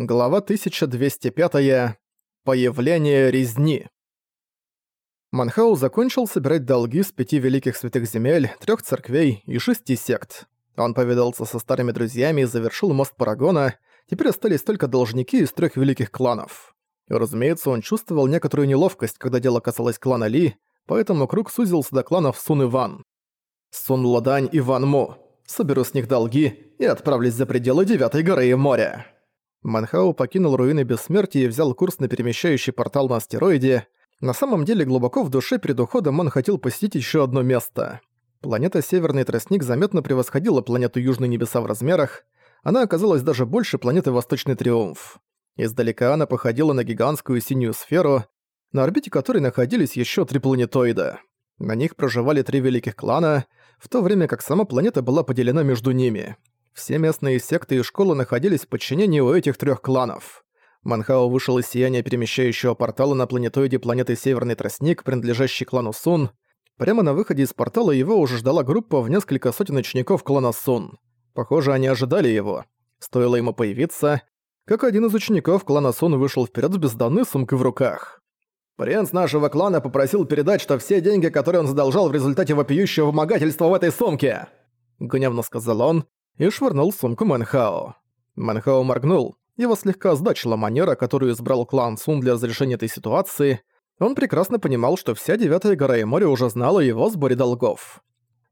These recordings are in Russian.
Глава 1205. Появление резни. Манхау закончил собирать долги с пяти великих святых земель, трех церквей и шести сект. Он повидался со старыми друзьями и завершил мост Парагона, теперь остались только должники из трех великих кланов. И, разумеется, он чувствовал некоторую неловкость, когда дело касалось клана Ли, поэтому круг сузился до кланов Сун и Ван. Сун Ладань и Ван Му. Соберу с них долги и отправлюсь за пределы Девятой горы и моря. Манхау покинул руины Бессмертия и взял курс на перемещающий портал на астероиде. На самом деле, глубоко в душе перед уходом он хотел посетить еще одно место. Планета Северный Тростник заметно превосходила планету Южные Небеса в размерах. Она оказалась даже больше планеты Восточный Триумф. Издалека она походила на гигантскую синюю сферу, на орбите которой находились еще три планетоида. На них проживали три великих клана, в то время как сама планета была поделена между ними. Все местные секты и школы находились в подчинении у этих трех кланов. Манхао вышел из сияния перемещающего портала на планетоиде планеты Северный Тростник, принадлежащий клану Сун. Прямо на выходе из портала его уже ждала группа в несколько сотен учеников клана Сун. Похоже, они ожидали его. Стоило ему появиться, как один из учеников клана Сун вышел вперед с бездонной сумкой в руках. «Принц нашего клана попросил передать, что все деньги, которые он задолжал в результате вопиющего вымогательства в этой сумке!» Гневно сказал он, и швырнул сумку Мэнхао. Мэнхао моргнул. Его слегка сдачила манера, которую избрал клан Сун для разрешения этой ситуации. Он прекрасно понимал, что вся Девятая гора и море уже знала его сборе долгов.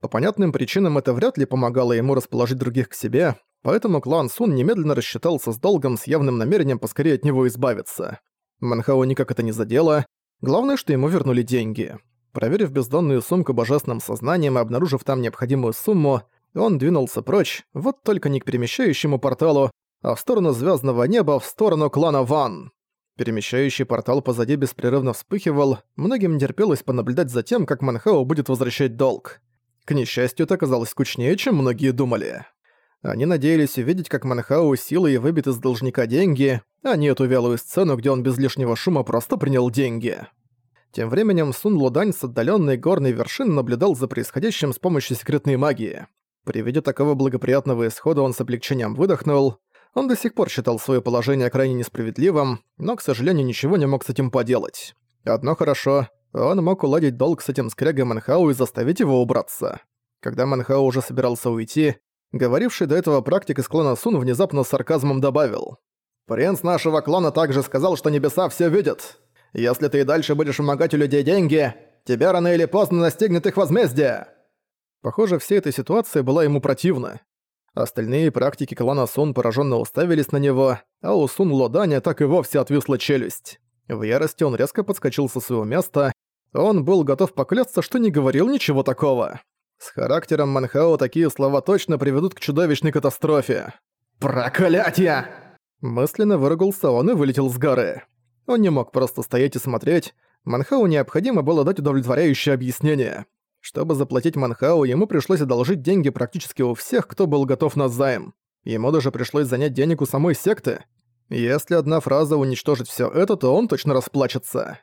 По понятным причинам это вряд ли помогало ему расположить других к себе, поэтому клан Сун немедленно рассчитался с долгом с явным намерением поскорее от него избавиться. Манхао никак это не задело, главное, что ему вернули деньги. Проверив бездонную сумку божественным сознанием и обнаружив там необходимую сумму, он двинулся прочь, вот только не к перемещающему порталу, а в сторону звездного неба, в сторону клана Ван. Перемещающий портал позади беспрерывно вспыхивал, многим не терпелось понаблюдать за тем, как Манхао будет возвращать долг. К несчастью, это оказалось скучнее, чем многие думали. Они надеялись увидеть, как Манхау силой выбит из должника деньги, а не эту вялую сцену, где он без лишнего шума просто принял деньги. Тем временем Сун Лудань с отдаленной горной вершины наблюдал за происходящим с помощью секретной магии. При виде такого благоприятного исхода он с облегчением выдохнул. Он до сих пор считал свое положение крайне несправедливым, но, к сожалению, ничего не мог с этим поделать. Одно хорошо, он мог уладить долг с этим скрягой Манхау и заставить его убраться. Когда Манхау уже собирался уйти, говоривший до этого практик из клана Сун внезапно с сарказмом добавил. «Принц нашего клана также сказал, что небеса все видят. Если ты и дальше будешь вымогать у людей деньги, тебя рано или поздно настигнет их возмездие». Похоже, вся эта ситуация была ему противна. Остальные практики клана Сун пораженно уставились на него, а у Сун Лоданя так и вовсе отвисла челюсть. В ярости он резко подскочил со своего места. Он был готов поклясться, что не говорил ничего такого. С характером Манхао такие слова точно приведут к чудовищной катастрофе. «Проклятие!» Мысленно выругался он и вылетел с горы. Он не мог просто стоять и смотреть. Манхау необходимо было дать удовлетворяющее объяснение. Чтобы заплатить Манхау, ему пришлось одолжить деньги практически у всех, кто был готов на займ. Ему даже пришлось занять денег у самой секты. Если одна фраза уничтожит все это, то он точно расплачется.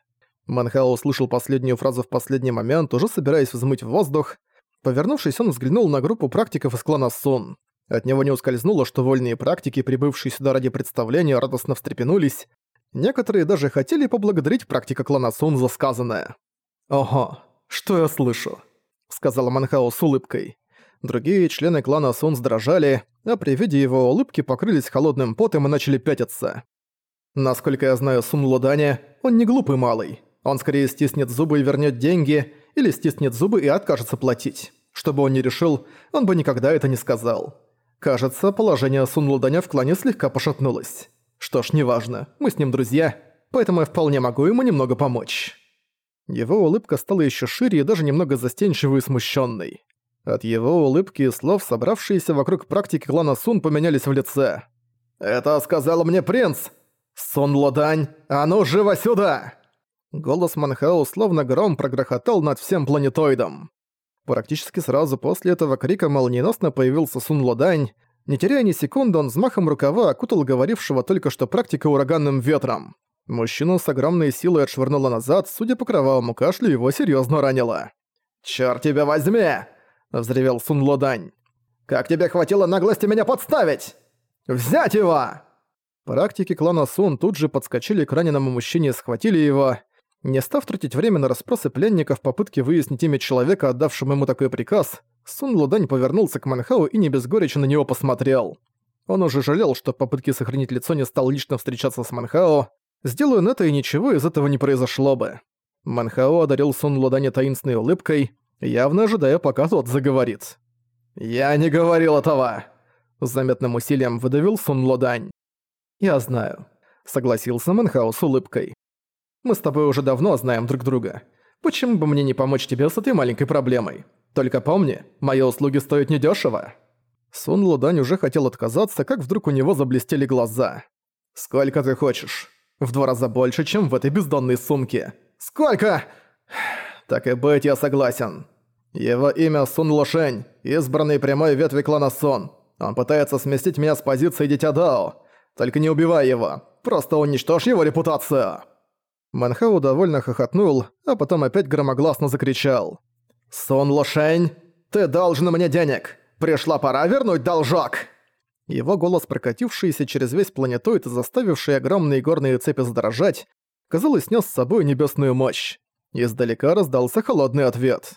Манхао услышал последнюю фразу в последний момент, уже собираясь взмыть в воздух. Повернувшись, он взглянул на группу практиков из клана Сун. От него не ускользнуло, что вольные практики, прибывшие сюда ради представления, радостно встрепенулись. Некоторые даже хотели поблагодарить практика клана Сун за сказанное. «Ого, что я слышу?» Сказала Манхао с улыбкой. Другие члены клана Сун дрожали, а при виде его улыбки покрылись холодным потом и начали пятиться. Насколько я знаю Сун Лудане, он не глупый малый. Он скорее стиснет зубы и вернет деньги, или стиснет зубы и откажется платить. Что бы он ни решил, он бы никогда это не сказал. Кажется, положение Сун Луданя в клане слегка пошатнулось. Что ж, неважно, мы с ним друзья, поэтому я вполне могу ему немного помочь. Его улыбка стала еще шире и даже немного застенчивой и смущенной. От его улыбки и слов собравшиеся вокруг практики клана Сун поменялись в лице. «Это сказал мне принц! Сун Лодань, а ну живо сюда!» Голос Манхао словно гром прогрохотал над всем планетоидом. Практически сразу после этого крика молниеносно появился Сун Лодань. Не теряя ни секунды, он взмахом рукава окутал говорившего только что практика ураганным ветром. Мужчину с огромной силой отшвырнуло назад, судя по кровавому кашлю, его серьезно ранило. «Чёрт тебя возьми!» — взревел Сун Лодань. «Как тебе хватило наглости меня подставить? Взять его!» Практики клана Сун тут же подскочили к раненому мужчине и схватили его. Не став тратить время на расспросы пленников в попытке выяснить имя человека, отдавшему ему такой приказ, Сун Лудань повернулся к Манхау и не без горечи на него посмотрел. Он уже жалел, что в попытке сохранить лицо не стал лично встречаться с Манхао. Сделаю это, и ничего из этого не произошло бы. Манхао одарил Сун Луданя таинственной улыбкой, явно ожидая, пока тот заговорит. «Я не говорил этого!» С заметным усилием выдавил Сун Лудань. «Я знаю», — согласился Манхао с улыбкой. «Мы с тобой уже давно знаем друг друга. Почему бы мне не помочь тебе с этой маленькой проблемой? Только помни, мои услуги стоят недешево. Сун Лудань уже хотел отказаться, как вдруг у него заблестели глаза. «Сколько ты хочешь? В два раза больше, чем в этой бездонной сумке. Сколько?» «Так и быть, я согласен. Его имя Сун Лошень, избранный прямой ветви клана Сун. Он пытается сместить меня с позиции Дитя Дао. Только не убивай его, просто уничтожь его репутацию!» Манхау довольно хохотнул, а потом опять громогласно закричал. «Сун Лошень, ты должен мне денег! Пришла пора вернуть должок!» Его голос, прокатившийся через весь планетоид и заставивший огромные горные цепи задрожать, казалось, нес с собой небесную мощь. Издалека раздался холодный ответ.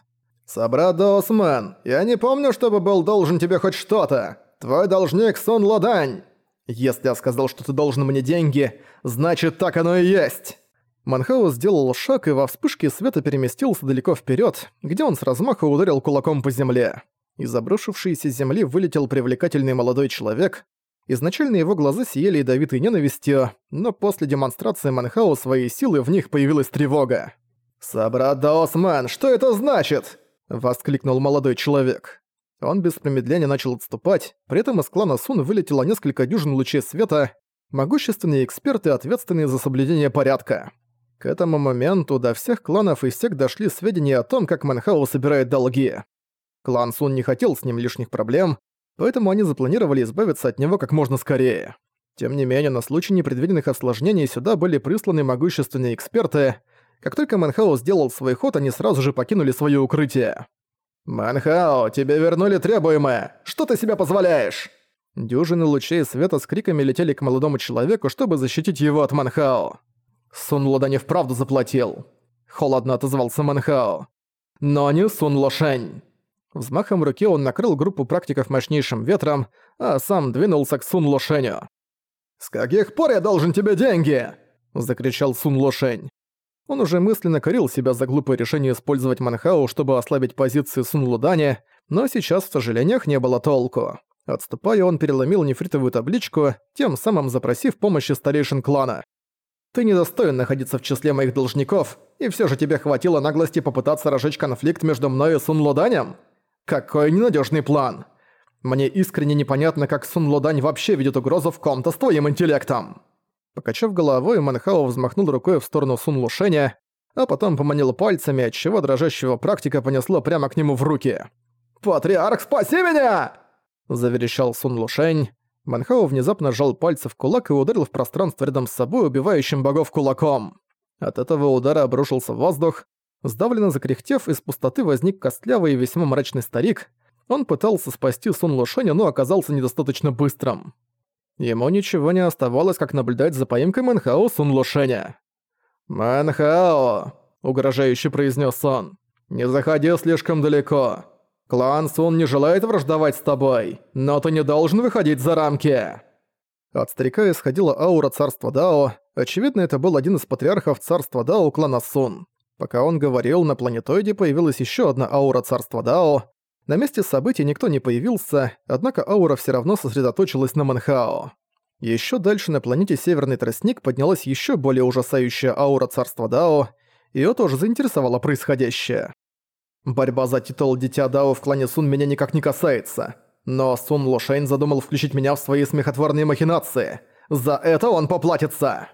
«Собрат Доусмен, я не помню, чтобы был должен тебе хоть что-то. Твой должник Сон Лодань. Если я сказал, что ты должен мне деньги, значит так оно и есть!» Манхао сделал шаг и во вспышке света переместился далеко вперед, где он с размаха ударил кулаком по земле. Из обрушившейся земли вылетел привлекательный молодой человек. Изначально его глаза сияли ядовитой ненавистью, но после демонстрации Манхао своей силы в них появилась тревога. «Собрат Даосман, что это значит?» – воскликнул молодой человек. Он без промедления начал отступать, при этом из клана Сун вылетело несколько дюжин лучей света, могущественные эксперты, ответственные за соблюдение порядка. К этому моменту до всех кланов и сект дошли сведения о том, как Манхау собирает долги. Клан Сун не хотел с ним лишних проблем, поэтому они запланировали избавиться от него как можно скорее. Тем не менее, на случай непредвиденных осложнений сюда были присланы могущественные эксперты. Как только Манхао сделал свой ход, они сразу же покинули свое укрытие. «Манхао, тебе вернули требуемое! Что ты себе позволяешь?» Дюжины лучей света с криками летели к молодому человеку, чтобы защитить его от Манхао. Сун Лода вправду заплатил. Холодно отозвался Манхао. Но не Сун Лошень. Взмахом руки он накрыл группу практиков мощнейшим ветром, а сам двинулся к Сун Лошеню. «С каких пор я должен тебе деньги?» – закричал Сун Лошень. Он уже мысленно корил себя за глупое решение использовать Манхау, чтобы ослабить позиции Сун Лудани, но сейчас в сожалениях не было толку. Отступая, он переломил нефритовую табличку, тем самым запросив помощи старейшин клана. Ты недостоин находиться в числе моих должников, и все же тебе хватило наглости попытаться разжечь конфликт между мной и Сун Лоданем? Какой ненадежный план! Мне искренне непонятно, как Сун Лодань вообще видит угрозу в ком-то с твоим интеллектом!» Покачав головой, Манхао взмахнул рукой в сторону Сун Лушеня, а потом поманил пальцами, отчего дрожащего практика понесло прямо к нему в руки. «Патриарх, спаси меня!» – заверещал Сун Лушень. Манхао внезапно сжал пальцы в кулак и ударил в пространство рядом с собой убивающим богов кулаком. От этого удара обрушился воздух. Сдавленно закряхтев, из пустоты возник костлявый и весьма мрачный старик. Он пытался спасти Сун Лошеня, но оказался недостаточно быстрым. Ему ничего не оставалось, как наблюдать за поимкой Манхао Сун Лошеня. «Манхао!» — угрожающе произнес он. «Не заходи слишком далеко. Клан Сун не желает враждовать с тобой, но ты не должен выходить за рамки!» От старика исходила аура царства Дао, очевидно, это был один из патриархов царства Дао клана Сун. Пока он говорил, на планетоиде появилась еще одна аура царства Дао. На месте событий никто не появился, однако аура все равно сосредоточилась на Манхао. Еще дальше на планете Северный Тростник поднялась еще более ужасающая аура царства Дао, ее тоже заинтересовало происходящее. Борьба за титул Дитя Дао в клане Сун меня никак не касается. Но Сун Лошейн задумал включить меня в свои смехотворные махинации. За это он поплатится!»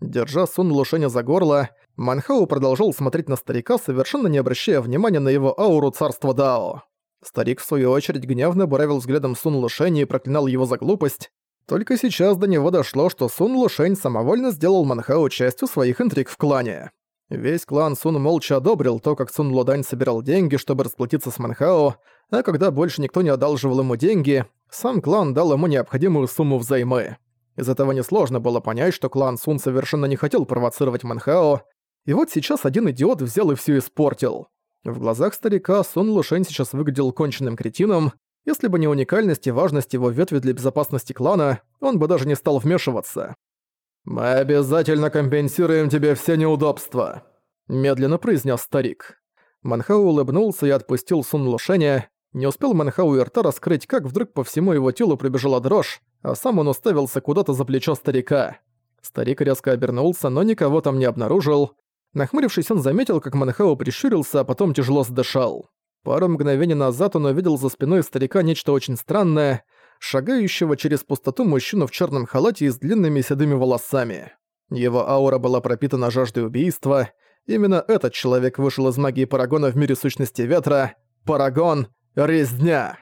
Держа Сун Лошеня за горло, Манхау продолжал смотреть на старика, совершенно не обращая внимания на его ауру царства Дао. Старик, в свою очередь, гневно буравил взглядом Сун Лошеня и проклинал его за глупость. Только сейчас до него дошло, что Сун Лошень самовольно сделал Манхау частью своих интриг в клане. Весь клан Сун молча одобрил то, как Сун Лодань собирал деньги, чтобы расплатиться с Манхао, а когда больше никто не одалживал ему деньги, сам клан дал ему необходимую сумму взаймы. Из этого несложно было понять, что клан Сун совершенно не хотел провоцировать Манхао, и вот сейчас один идиот взял и все испортил. В глазах старика Сун Лушень сейчас выглядел конченным кретином, если бы не уникальность и важность его ветви для безопасности клана, он бы даже не стал вмешиваться. «Мы обязательно компенсируем тебе все неудобства», — медленно произнес старик. Манхау улыбнулся и отпустил Сун Лушеня. Не успел Манхау и рта раскрыть, как вдруг по всему его телу пробежала дрожь, а сам он уставился куда-то за плечо старика. Старик резко обернулся, но никого там не обнаружил. Нахмурившись, он заметил, как Манхау прищурился, а потом тяжело задышал. Пару мгновений назад он увидел за спиной старика нечто очень странное, шагающего через пустоту мужчину в черном халате и с длинными седыми волосами. Его аура была пропитана жаждой убийства. Именно этот человек вышел из магии Парагона в мире сущности ветра. Парагон — резня!